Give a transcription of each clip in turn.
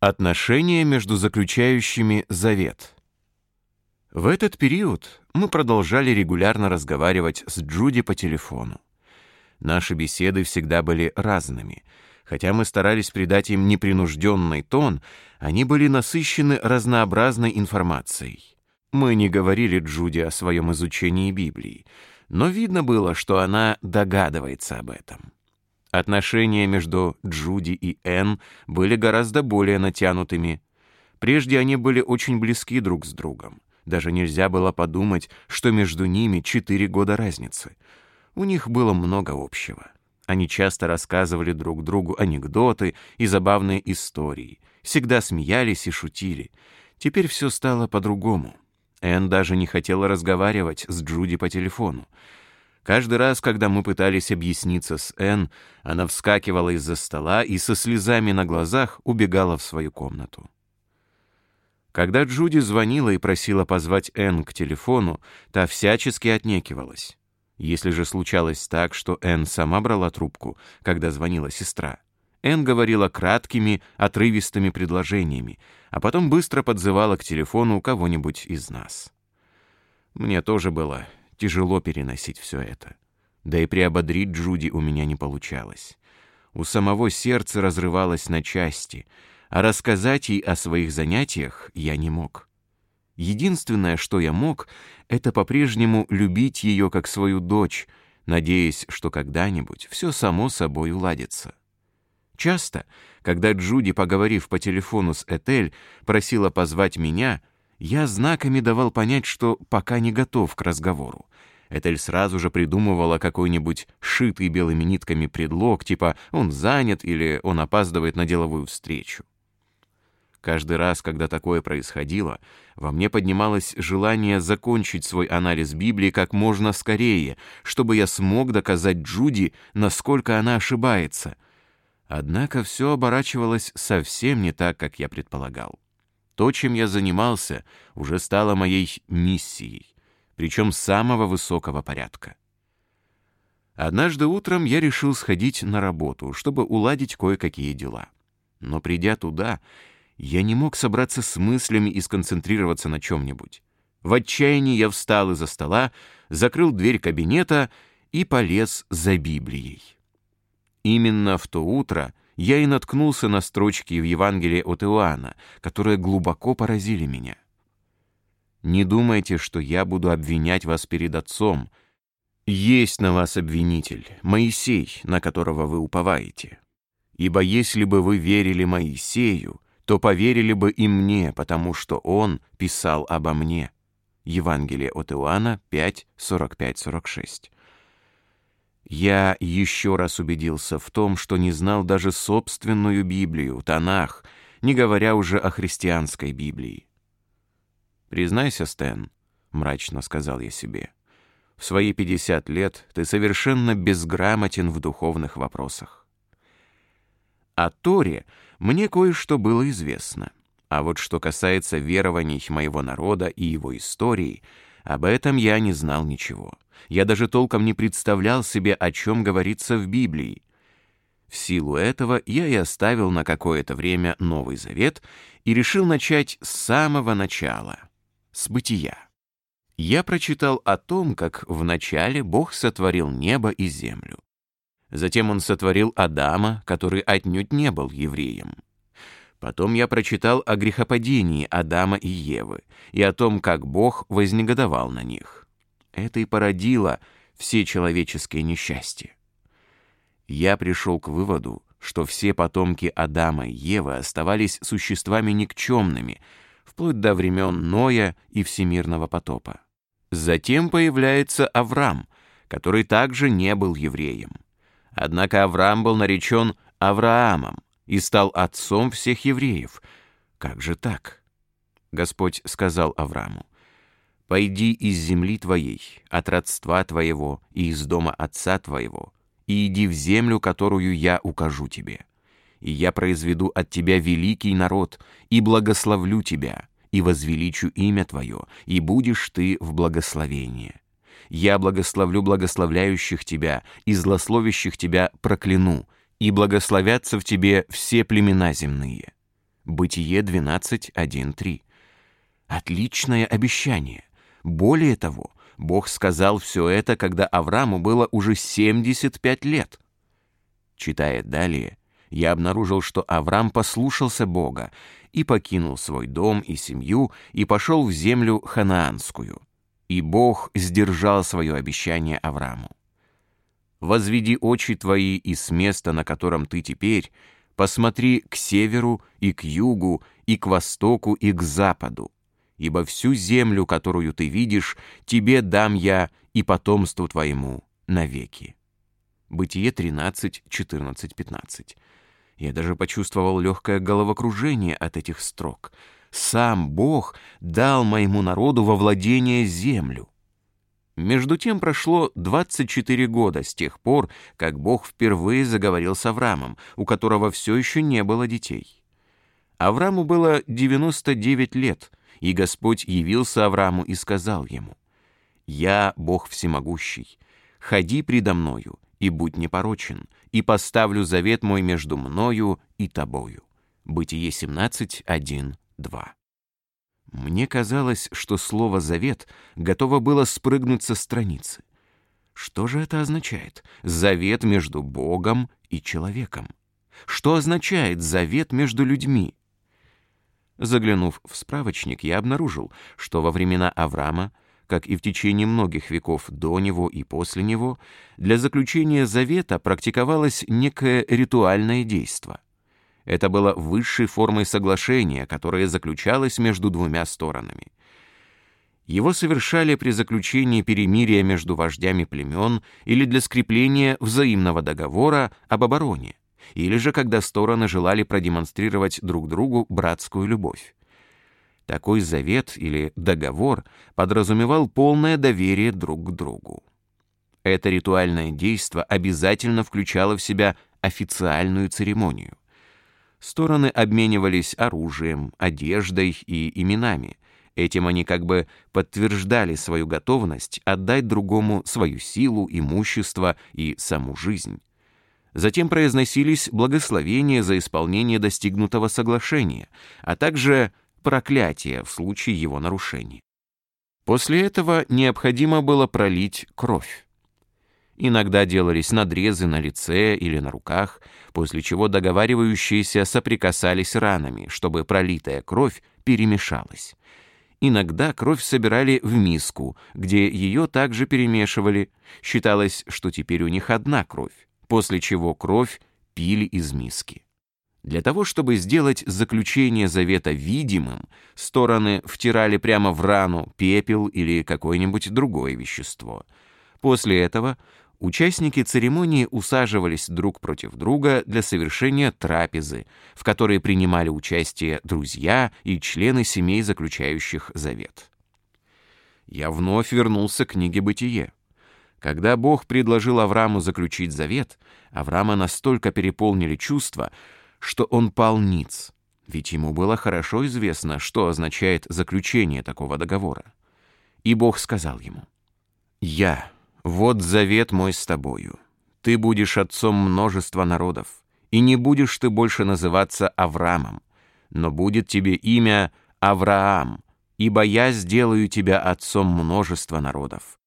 Отношения между заключающими завет. В этот период мы продолжали регулярно разговаривать с Джуди по телефону. Наши беседы всегда были разными. Хотя мы старались придать им непринужденный тон, они были насыщены разнообразной информацией. Мы не говорили Джуди о своем изучении Библии, но видно было, что она догадывается об этом. Отношения между Джуди и Энн были гораздо более натянутыми. Прежде они были очень близки друг с другом. Даже нельзя было подумать, что между ними четыре года разницы. У них было много общего. Они часто рассказывали друг другу анекдоты и забавные истории, всегда смеялись и шутили. Теперь все стало по-другому. Энн даже не хотела разговаривать с Джуди по телефону. Каждый раз, когда мы пытались объясниться с Энн, она вскакивала из-за стола и со слезами на глазах убегала в свою комнату. Когда Джуди звонила и просила позвать Энн к телефону, та всячески отнекивалась. Если же случалось так, что Энн сама брала трубку, когда звонила сестра, Энн говорила краткими, отрывистыми предложениями, а потом быстро подзывала к телефону кого-нибудь из нас. Мне тоже было Тяжело переносить все это. Да и приободрить Джуди у меня не получалось. У самого сердца разрывалось на части, а рассказать ей о своих занятиях я не мог. Единственное, что я мог, это по-прежнему любить ее как свою дочь, надеясь, что когда-нибудь все само собой уладится. Часто, когда Джуди, поговорив по телефону с Этель, просила позвать меня, я знаками давал понять, что пока не готов к разговору. Этель сразу же придумывала какой-нибудь шитый белыми нитками предлог, типа «он занят» или «он опаздывает на деловую встречу». Каждый раз, когда такое происходило, во мне поднималось желание закончить свой анализ Библии как можно скорее, чтобы я смог доказать Джуди, насколько она ошибается. Однако все оборачивалось совсем не так, как я предполагал. То, чем я занимался, уже стало моей миссией, причем самого высокого порядка. Однажды утром я решил сходить на работу, чтобы уладить кое-какие дела. Но придя туда, я не мог собраться с мыслями и сконцентрироваться на чем-нибудь. В отчаянии я встал из-за стола, закрыл дверь кабинета и полез за Библией. Именно в то утро я и наткнулся на строчки в Евангелии от Иоанна, которые глубоко поразили меня. «Не думайте, что я буду обвинять вас перед Отцом. Есть на вас обвинитель, Моисей, на которого вы уповаете. Ибо если бы вы верили Моисею, то поверили бы и мне, потому что он писал обо мне». Евангелие от Иоанна 5, 45-46. Я еще раз убедился в том, что не знал даже собственную Библию, Танах, не говоря уже о христианской Библии. «Признайся, Стэн», — мрачно сказал я себе, — «в свои пятьдесят лет ты совершенно безграмотен в духовных вопросах». О Торе мне кое-что было известно, а вот что касается верований моего народа и его истории — об этом я не знал ничего. Я даже толком не представлял себе, о чем говорится в Библии. В силу этого я и оставил на какое-то время Новый Завет и решил начать с самого начала, с бытия. Я прочитал о том, как вначале Бог сотворил небо и землю. Затем он сотворил Адама, который отнюдь не был евреем. Потом я прочитал о грехопадении Адама и Евы и о том, как Бог вознегодовал на них. Это и породило все человеческие несчастья. Я пришел к выводу, что все потомки Адама и Евы оставались существами никчемными, вплоть до времен Ноя и всемирного потопа. Затем появляется Авраам, который также не был евреем. Однако Авраам был наречен Авраамом, и стал отцом всех евреев. Как же так? Господь сказал Аврааму, «Пойди из земли твоей, от родства твоего и из дома отца твоего, и иди в землю, которую я укажу тебе. И я произведу от тебя великий народ, и благословлю тебя, и возвеличу имя твое, и будешь ты в благословении. Я благословлю благословляющих тебя, и злословящих тебя прокляну, и благословятся в тебе все племена земные. Бытие 12.1.3. Отличное обещание. Более того, Бог сказал все это, когда Аврааму было уже 75 лет. Читая далее, я обнаружил, что Авраам послушался Бога и покинул свой дом и семью и пошел в землю ханаанскую. И Бог сдержал свое обещание Аврааму. «Возведи очи твои из места, на котором ты теперь, посмотри к северу и к югу, и к востоку, и к западу, ибо всю землю, которую ты видишь, тебе дам я и потомству твоему навеки». Бытие 13, 14, 15. Я даже почувствовал легкое головокружение от этих строк. Сам Бог дал моему народу во владение землю. Между тем прошло 24 года с тех пор, как Бог впервые заговорил с Авраамом, у которого все еще не было детей. Аврааму было 99 лет, и Господь явился Аврааму и сказал ему, «Я Бог всемогущий, ходи предо мною и будь непорочен, и поставлю завет мой между мною и тобою». Бытие 17, 1, 2. Мне казалось, что слово «завет» готово было спрыгнуть со страницы. Что же это означает? Завет между Богом и человеком. Что означает завет между людьми? Заглянув в справочник, я обнаружил, что во времена Авраама как и в течение многих веков до него и после него, для заключения завета практиковалось некое ритуальное действо. Это было высшей формой соглашения, которое заключалось между двумя сторонами. Его совершали при заключении перемирия между вождями племен или для скрепления взаимного договора об обороне, или же когда стороны желали продемонстрировать друг другу братскую любовь. Такой завет или договор подразумевал полное доверие друг к другу. Это ритуальное действо обязательно включало в себя официальную церемонию. Стороны обменивались оружием, одеждой и именами. Этим они как бы подтверждали свою готовность отдать другому свою силу, имущество и саму жизнь. Затем произносились благословения за исполнение достигнутого соглашения, а также проклятие в случае его нарушений. После этого необходимо было пролить кровь. Иногда делались надрезы на лице или на руках, после чего договаривающиеся соприкасались ранами, чтобы пролитая кровь перемешалась. Иногда кровь собирали в миску, где ее также перемешивали. Считалось, что теперь у них одна кровь, после чего кровь пили из миски. Для того, чтобы сделать заключение завета видимым, стороны втирали прямо в рану пепел или какое-нибудь другое вещество. После этого участники церемонии усаживались друг против друга для совершения трапезы, в которой принимали участие друзья и члены семей, заключающих завет. Я вновь вернулся к книге «Бытие». Когда Бог предложил Аврааму заключить завет, Авраама настолько переполнили чувства, что он пал ниц, ведь ему было хорошо известно, что означает заключение такого договора. И Бог сказал ему, «Я, вот завет мой с тобою. Ты будешь отцом множества народов, и не будешь ты больше называться Авраамом, но будет тебе имя Авраам, ибо я сделаю тебя отцом множества народов,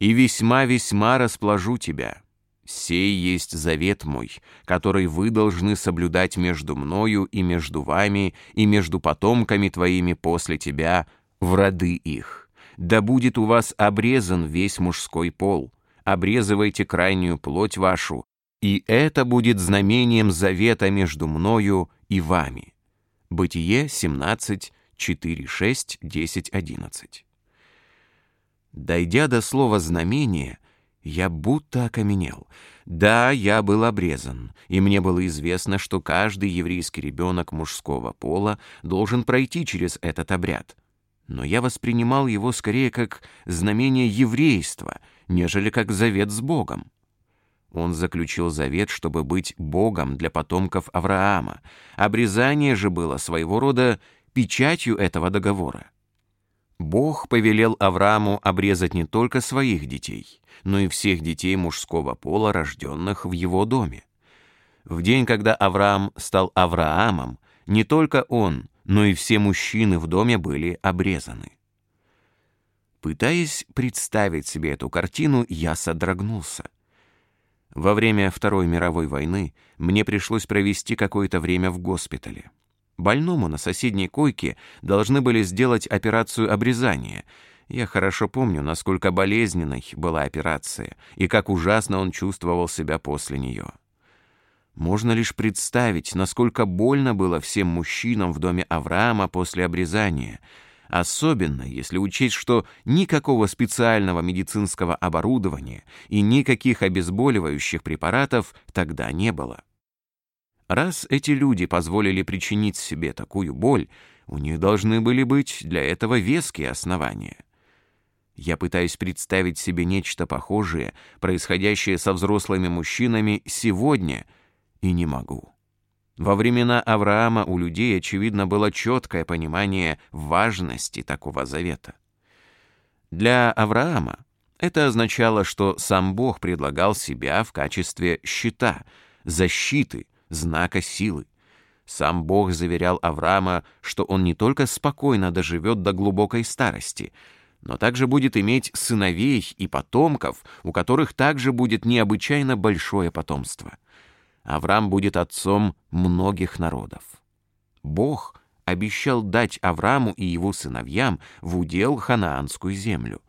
и весьма-весьма расположу тебя» «Сей есть завет мой, который вы должны соблюдать между мною и между вами и между потомками твоими после тебя в роды их. Да будет у вас обрезан весь мужской пол, обрезывайте крайнюю плоть вашу, и это будет знамением завета между мною и вами». Бытие 17, 4, 6, 10, 11. Дойдя до слова «знамение», я будто окаменел. Да, я был обрезан, и мне было известно, что каждый еврейский ребенок мужского пола должен пройти через этот обряд. Но я воспринимал его скорее как знамение еврейства, нежели как завет с Богом. Он заключил завет, чтобы быть Богом для потомков Авраама. Обрезание же было своего рода печатью этого договора. Бог повелел Аврааму обрезать не только своих детей, но и всех детей мужского пола, рожденных в его доме. В день, когда Авраам стал Авраамом, Не только он, но и все мужчины в доме были обрезаны. Пытаясь представить себе эту картину, я содрогнулся. Во время Второй мировой войны мне пришлось провести какое-то время в госпитале. Больному на соседней койке должны были сделать операцию обрезания. Я хорошо помню, насколько болезненной была операция и как ужасно он чувствовал себя после нее. Можно лишь представить, насколько больно было всем мужчинам в доме Авраама после обрезания, особенно если учесть, что никакого специального медицинского оборудования и никаких обезболивающих препаратов тогда не было. Раз эти люди позволили причинить себе такую боль, у них должны были быть для этого веские основания. Я пытаюсь представить себе нечто похожее, происходящее со взрослыми мужчинами сегодня, и не могу. Во времена Авраама у людей, очевидно, было четкое понимание важности такого завета. Для Авраама это означало, что сам Бог предлагал себя в качестве щита, защиты, знака силы. Сам Бог заверял Авраама, что он не только спокойно доживет до глубокой старости, но также будет иметь сыновей и потомков, у которых также будет необычайно большое потомство. Авраам будет отцом многих народов. Бог обещал дать Аврааму и его сыновьям в удел ханаанскую землю.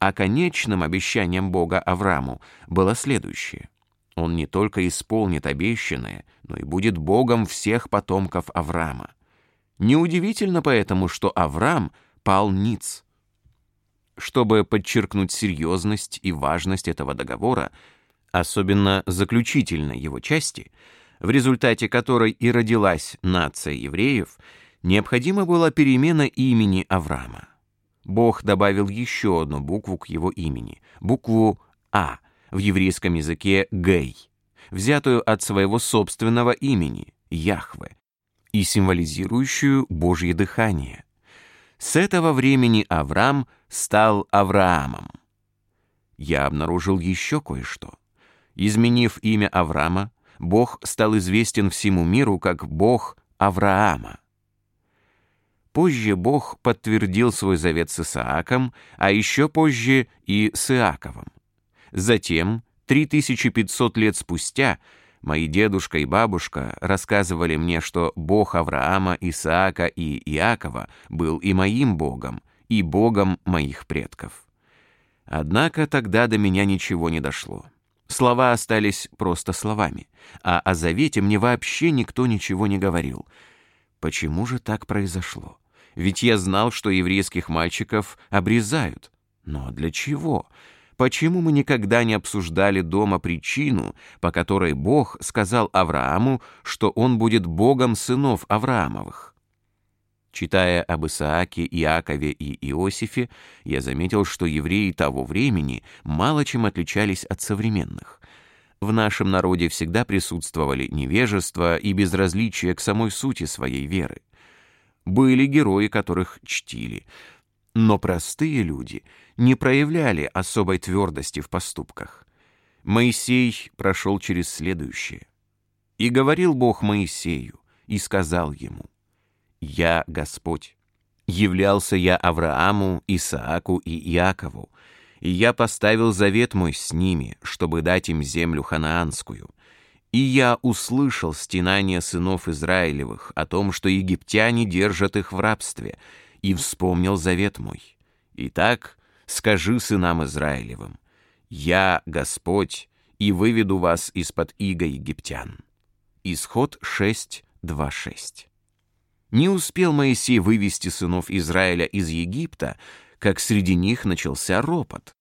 А конечным обещанием Бога Аврааму было следующее. Он не только исполнит обещанное, но и будет Богом всех потомков Авраама. Неудивительно поэтому, что Авраам пал ниц. Чтобы подчеркнуть серьезность и важность этого договора, особенно заключительной его части, в результате которой и родилась нация евреев, необходима была перемена имени Авраама. Бог добавил еще одну букву к его имени, букву «А», в еврейском языке «гей», взятую от своего собственного имени Яхве и символизирующую Божье дыхание. С этого времени Авраам стал Авраамом. Я обнаружил еще кое-что. Изменив имя Авраама, Бог стал известен всему миру как Бог Авраама. Позже Бог подтвердил свой завет с Исааком, а еще позже и с Иаковом. Затем, 3500 лет спустя, мои дедушка и бабушка рассказывали мне, что Бог Авраама, Исаака и Иакова был и моим Богом, и Богом моих предков. Однако тогда до меня ничего не дошло. Слова остались просто словами, а о завете мне вообще никто ничего не говорил. Почему же так произошло? Ведь я знал, что еврейских мальчиков обрезают. Но для чего? Почему мы никогда не обсуждали дома причину, по которой Бог сказал Аврааму, что он будет Богом сынов Авраамовых? Читая об Исааке, Иакове и Иосифе, я заметил, что евреи того времени мало чем отличались от современных. В нашем народе всегда присутствовали невежество и безразличие к самой сути своей веры. Были герои, которых чтили, но простые люди не проявляли особой твердости в поступках. Моисей прошел через следующее. «И говорил Бог Моисею, и сказал ему, «Я Господь, являлся я Аврааму, Исааку и Иакову, и я поставил завет мой с ними, чтобы дать им землю ханаанскую. И я услышал стенание сынов Израилевых о том, что египтяне держат их в рабстве, и вспомнил завет мой. Итак, скажи сынам Израилевым, «Я Господь, и выведу вас из-под иго египтян». Исход 6, 2, 6. Не успел Моисей вывести сынов Израиля из Египта, как среди них начался ропот.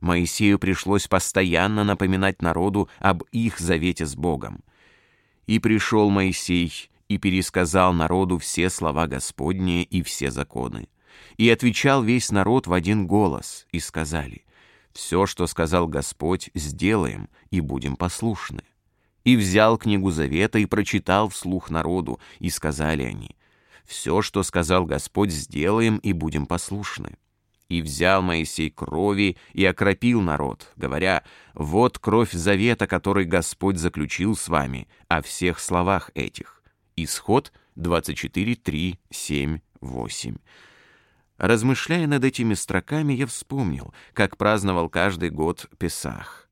Моисею пришлось постоянно напоминать народу об их завете с Богом. «И пришел Моисей и пересказал народу все слова Господние и все законы. И отвечал весь народ в один голос, и сказали, «Все, что сказал Господь, сделаем, и будем послушны». И взял книгу Завета и прочитал вслух народу, и сказали они, «Все, что сказал Господь, сделаем, и будем послушны». И взял Моисей крови и окропил народ, говоря, «Вот кровь завета, который Господь заключил с вами, о всех словах этих». Исход 24, 3, 7, 8. Размышляя над этими строками, я вспомнил, как праздновал каждый год Песах.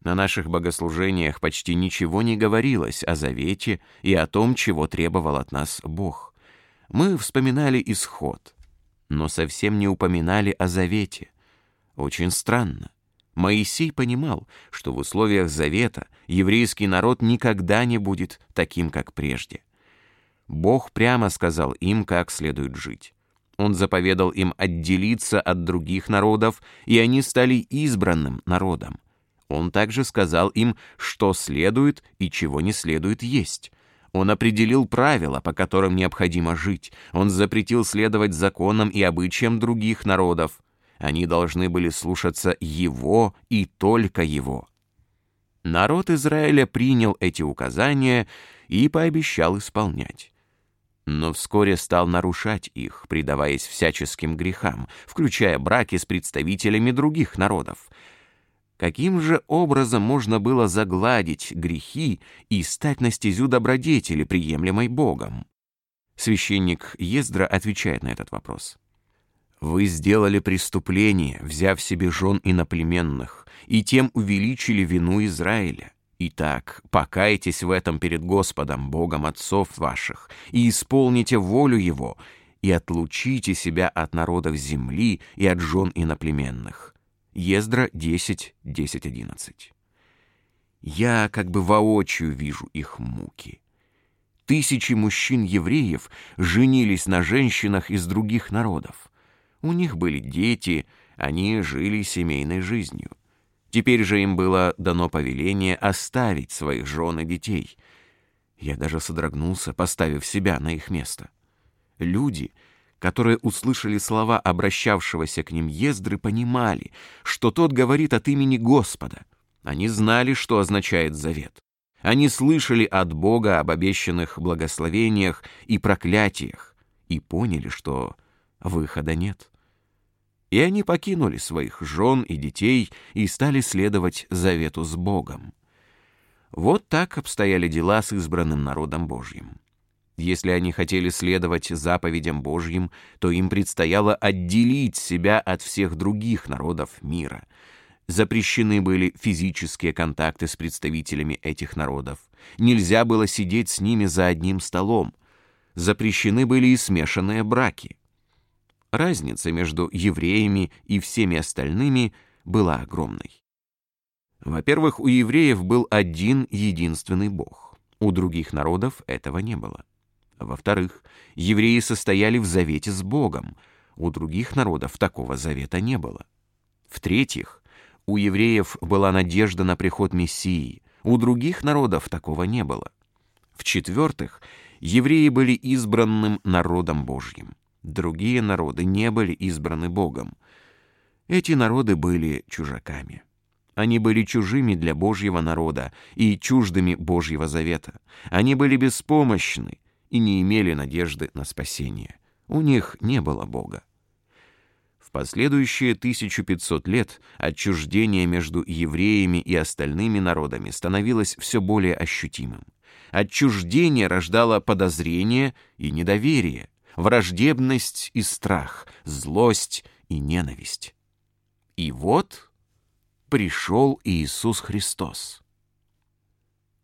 На наших богослужениях почти ничего не говорилось о завете и о том, чего требовал от нас Бог. Мы вспоминали исход, но совсем не упоминали о завете. Очень странно. Моисей понимал, что в условиях завета еврейский народ никогда не будет таким, как прежде. Бог прямо сказал им, как следует жить. Он заповедал им отделиться от других народов, и они стали избранным народом. Он также сказал им, что следует и чего не следует есть. Он определил правила, по которым необходимо жить. Он запретил следовать законам и обычаям других народов. Они должны были слушаться Его и только Его. Народ Израиля принял эти указания и пообещал исполнять но вскоре стал нарушать их, предаваясь всяческим грехам, включая браки с представителями других народов. Каким же образом можно было загладить грехи и стать на стезю добродетели, приемлемой Богом? Священник Ездра отвечает на этот вопрос. «Вы сделали преступление, взяв себе жен иноплеменных, и тем увеличили вину Израиля. Итак, покайтесь в этом перед Господом, Богом отцов ваших, и исполните волю Его, и отлучите себя от народов земли и от жен иноплеменных. Ездра 10, 10, 11. Я как бы воочию вижу их муки. Тысячи мужчин-евреев женились на женщинах из других народов. У них были дети, они жили семейной жизнью. Теперь же им было дано повеление оставить своих жен и детей. Я даже содрогнулся, поставив себя на их место. Люди, которые услышали слова обращавшегося к ним Ездры, понимали, что тот говорит от имени Господа. Они знали, что означает завет. Они слышали от Бога об обещанных благословениях и проклятиях и поняли, что выхода нет и они покинули своих жен и детей и стали следовать завету с Богом. Вот так обстояли дела с избранным народом Божьим. Если они хотели следовать заповедям Божьим, то им предстояло отделить себя от всех других народов мира. Запрещены были физические контакты с представителями этих народов. Нельзя было сидеть с ними за одним столом. Запрещены были и смешанные браки разница между евреями и всеми остальными была огромной. Во-первых, у евреев был один единственный Бог. У других народов этого не было. Во-вторых, евреи состояли в завете с Богом. У других народов такого завета не было. В-третьих, у евреев была надежда на приход Мессии. У других народов такого не было. В-четвертых, евреи были избранным народом Божьим. Другие народы не были избраны Богом. Эти народы были чужаками. Они были чужими для Божьего народа и чуждыми Божьего завета. Они были беспомощны и не имели надежды на спасение. У них не было Бога. В последующие 1500 лет отчуждение между евреями и остальными народами становилось все более ощутимым. Отчуждение рождало подозрение и недоверие враждебность и страх, злость и ненависть. И вот пришел Иисус Христос.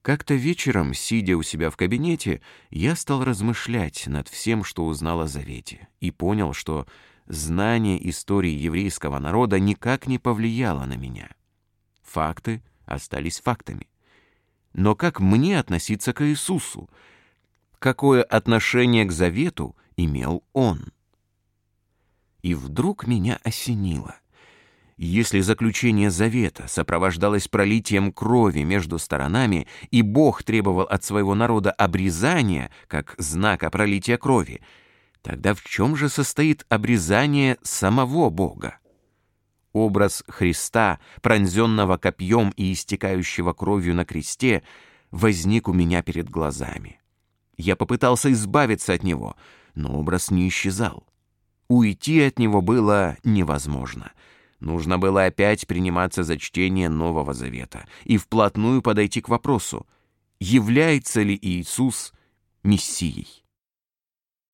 Как-то вечером, сидя у себя в кабинете, я стал размышлять над всем, что узнал о Завете, и понял, что знание истории еврейского народа никак не повлияло на меня. Факты остались фактами. Но как мне относиться к Иисусу? Какое отношение к Завету имел он. И вдруг меня осенило. Если заключение завета сопровождалось пролитием крови между сторонами, и Бог требовал от своего народа обрезания, как знака пролития крови, тогда в чем же состоит обрезание самого Бога? Образ Христа, пронзенного копьем и истекающего кровью на кресте, возник у меня перед глазами. Я попытался избавиться от него — но образ не исчезал. Уйти от него было невозможно. Нужно было опять приниматься за чтение Нового Завета и вплотную подойти к вопросу, является ли Иисус мессией.